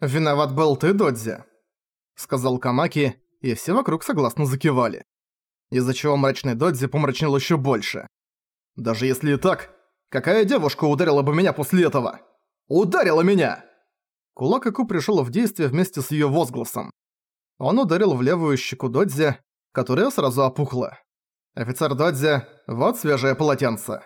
«Виноват был ты, Додзи», — сказал Камаки, и все вокруг согласно закивали. Из-за чего мрачный Додзи помрачнел еще больше. «Даже если и так, какая девушка ударила бы меня после этого? Ударила меня!» Кулак Аку пришел в действие вместе с ее возгласом. Он ударил в левую щеку Додзи, которая сразу опухла. «Офицер Додзи, вот свежее полотенце».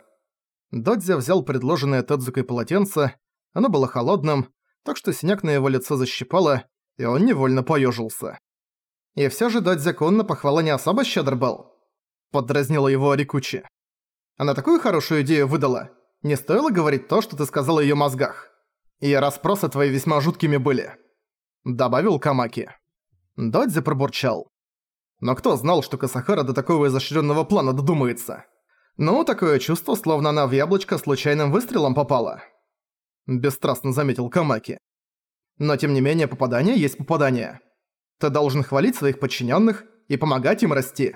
Додзи взял предложенное Тедзукой полотенце, оно было холодным, так что синяк на его лицо защипало, и он невольно поёжился. «И всё же Додзи-кун на похвала не особо щедр был», — поддразнила его Рикучи. «Она такую хорошую идею выдала. Не стоило говорить то, что ты сказал о её мозгах. И расспросы твои весьма жуткими были», — добавил Камаки. Додзи пробурчал. Но кто знал, что Касахара до такого изощренного плана додумается? Ну, такое чувство, словно она в яблочко случайным выстрелом попала. Бесстрастно заметил Камаки. Но тем не менее попадание есть попадание. Ты должен хвалить своих подчиненных и помогать им расти.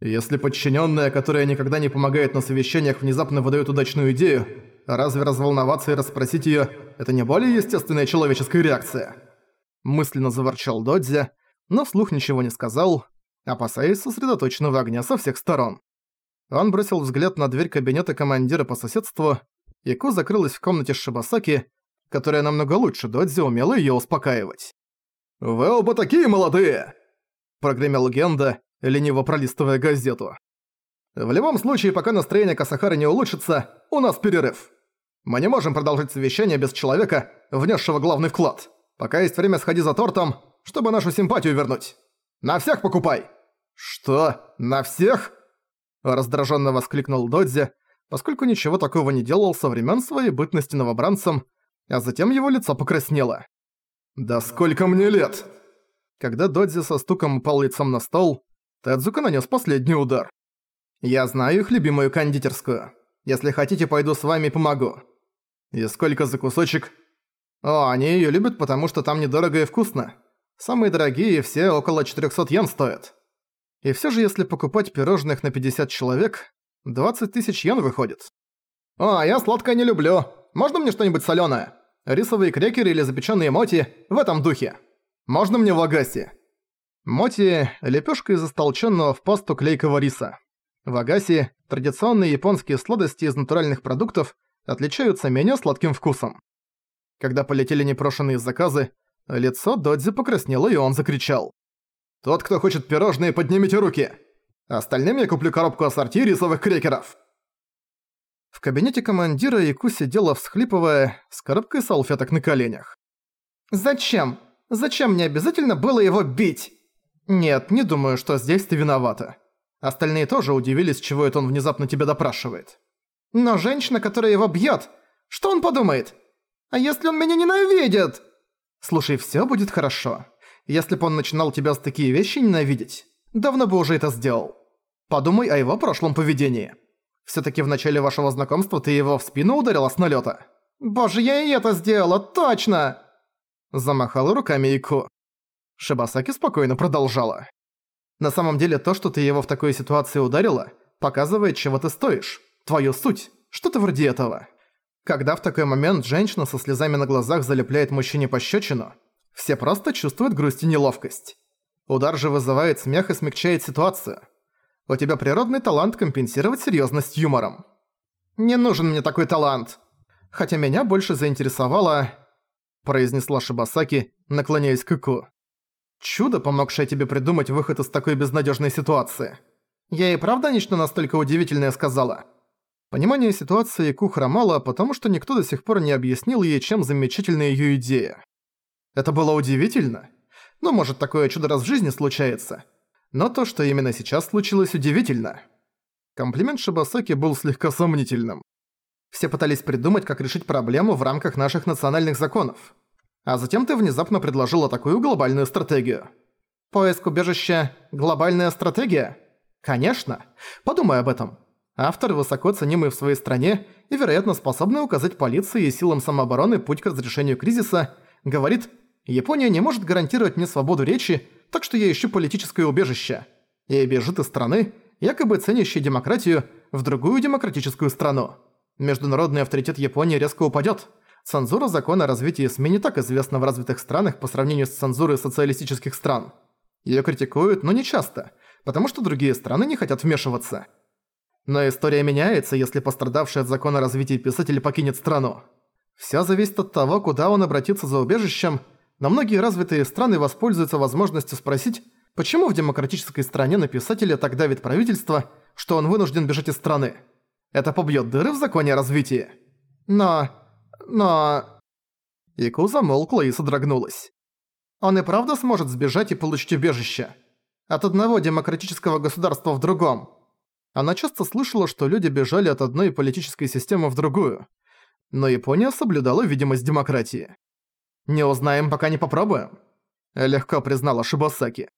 Если подчиненная, которая никогда не помогает на совещаниях, внезапно выдает удачную идею, разве разволноваться и расспросить ее – это не более естественная человеческая реакция? Мысленно заворчал Додзи, но вслух ничего не сказал, опасаясь сосредоточенного огня со всех сторон. Он бросил взгляд на дверь кабинета командира по соседству, Ку закрылась в комнате Шибасаки, которая намного лучше Додзи умела её успокаивать. «Вы оба такие молодые!» – прогремел Генда, лениво пролистывая газету. «В любом случае, пока настроение Касахары не улучшится, у нас перерыв. Мы не можем продолжить совещание без человека, внесшего главный вклад. Пока есть время, сходи за тортом, чтобы нашу симпатию вернуть. На всех покупай!» «Что? На всех?» Раздраженно воскликнул Додзи, поскольку ничего такого не делал со времен своей бытности новобранцем, а затем его лицо покраснело. «Да сколько мне лет?» Когда Додзи со стуком упал лицом на стол, Тедзука нанес последний удар. «Я знаю их любимую кондитерскую. Если хотите, пойду с вами и помогу». «И сколько за кусочек?» «О, они ее любят, потому что там недорого и вкусно. Самые дорогие все около 400 йен стоят». И все же, если покупать пирожных на 50 человек, 20 тысяч йен выходит. «О, а я сладкое не люблю. Можно мне что-нибудь солёное? Рисовые крекеры или запеченные моти в этом духе. Можно мне вагаси?» Моти – лепешка из истолченного в пасту клейкого риса. Вагаси – традиционные японские сладости из натуральных продуктов, отличаются менее сладким вкусом. Когда полетели непрошенные заказы, лицо Додзи покраснело и он закричал. Тот, кто хочет пирожные, поднимите руки. Остальным я куплю коробку ассорти рисовых крекеров. В кабинете командира Яку сидела всхлипывая, с коробкой салфеток на коленях. «Зачем? Зачем мне обязательно было его бить?» «Нет, не думаю, что здесь ты виновата. Остальные тоже удивились, чего это он внезапно тебя допрашивает. Но женщина, которая его бьёт, что он подумает? А если он меня ненавидит?» «Слушай, всё будет хорошо. Если бы он начинал тебя за такие вещи ненавидеть, давно бы уже это сделал. Подумай о его прошлом поведении. Всё-таки в начале вашего знакомства ты его в спину ударила с налёта. «Боже, я и это сделала, точно!» Замахала руками Ику. Шибасаки спокойно продолжала. «На самом деле то, что ты его в такой ситуации ударила, показывает, чего ты стоишь, твою суть, что-то вроде этого. Когда в такой момент женщина со слезами на глазах залепляет мужчине пощечину, все просто чувствуют грусть и неловкость. Удар же вызывает смех и смягчает ситуацию. У тебя природный талант компенсировать серьезность юмором. Не нужен мне такой талант. Хотя меня больше заинтересовало... произнесла Шибасаки, наклоняясь к Ику. Чудо, помогшее тебе придумать выход из такой безнадежной ситуации. Я и правда нечто настолько удивительное сказала? Понимание ситуации Ику хромало, потому что никто до сих пор не объяснил ей, чем замечательна её идея. Это было удивительно. Ну, может, такое чудо раз в жизни случается. Но то, что именно сейчас случилось, удивительно. Комплимент Шибасаки был слегка сомнительным. Все пытались придумать, как решить проблему в рамках наших национальных законов. А затем ты внезапно предложила такую глобальную стратегию. Поиск убежища – глобальная стратегия? Конечно. Подумай об этом. Автор высоко ценимый в своей стране и, вероятно, способный указать полиции и силам самообороны путь к разрешению кризиса, говорит Япония не может гарантировать мне свободу речи, так что я ищу политическое убежище. И бежит из страны, якобы ценящей демократию, в другую демократическую страну. Международный авторитет Японии резко упадет, цензура закона о развитии СМИ не так известна в развитых странах по сравнению с цензурой социалистических стран. Её критикуют, но не часто, потому что другие страны не хотят вмешиваться. Но история меняется, если пострадавший от закона о развитии писатель покинет страну. Всё зависит от того, куда он обратится за убежищем, но многие развитые страны воспользуются возможностью спросить, почему в демократической стране на писателя так давит правительство, что он вынужден бежать из страны. Это побьёт дыры в законе о развитии. Но... но... Ику замолкла и содрогнулась. Он и правда сможет сбежать и получить убежище. От одного демократического государства в другом. Она часто слышала, что люди бежали от одной политической системы в другую. Но Япония соблюдала видимость демократии. «Не узнаем, пока не попробуем», — легко признала Шибасаки.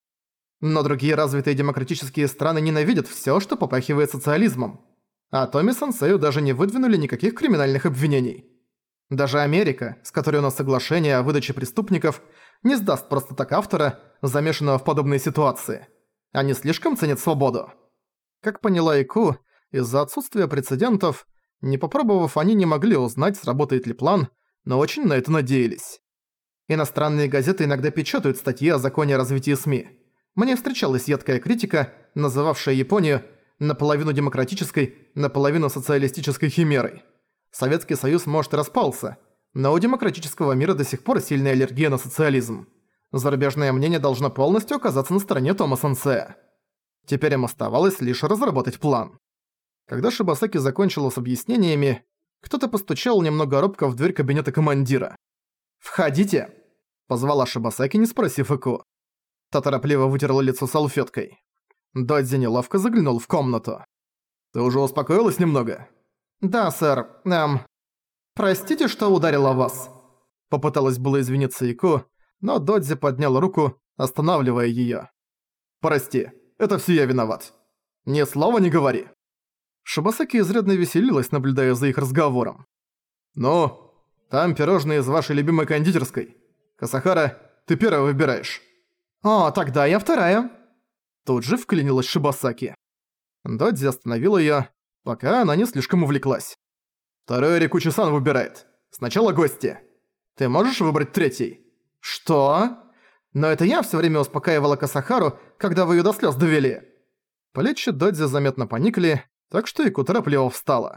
Но другие развитые демократические страны ненавидят всё, что попахивает социализмом. А Томи Сансею даже не выдвинули никаких криминальных обвинений. Даже Америка, с которой у нас соглашение о выдаче преступников, не сдаст просто так автора, замешанного в подобные ситуации. Они слишком ценят свободу. Как поняла Ику, из-за отсутствия прецедентов, не попробовав, они не могли узнать, сработает ли план, но очень на это надеялись. Иностранные газеты иногда печатают статьи о законе о развитии СМИ. Мне встречалась едкая критика, называвшая Японию наполовину демократической, наполовину социалистической химерой. Советский Союз, может, распался, но у демократического мира до сих пор сильная аллергия на социализм. Зарубежное мнение должно полностью оказаться на стороне Тома Сенсея. Теперь им оставалось лишь разработать план. Когда Шибасаки закончила с объяснениями, кто-то постучал немного робко в дверь кабинета командира. «Входите!» – позвала Шибасаки, не спросив Ику. Та торопливо вытерла лицо салфеткой. Додзи неловко заглянул в комнату. «Ты уже успокоилась немного?» «Да, сэр. Эм... Простите, что ударила вас». Попыталась было извиниться Ико, но Додзи поднял руку, останавливая её. «Прости, это всё я виноват. Ни слова не говори». Шибасаки изрядно веселилась, наблюдая за их разговором. «Ну, там пирожные из вашей любимой кондитерской. Касахара, ты первая выбираешь». «О, тогда я вторая». Тут же вклинилась Шибасаки. Додзи остановила её, пока она не слишком увлеклась. «Второй Рикучи-сан выбирает. Сначала гости. Ты можешь выбрать третий?» «Что?» «Но это я всё время успокаивала Касахару, когда вы её до слёз довели». Плечи Додзи заметно поникли, так что Ику торопливо встала.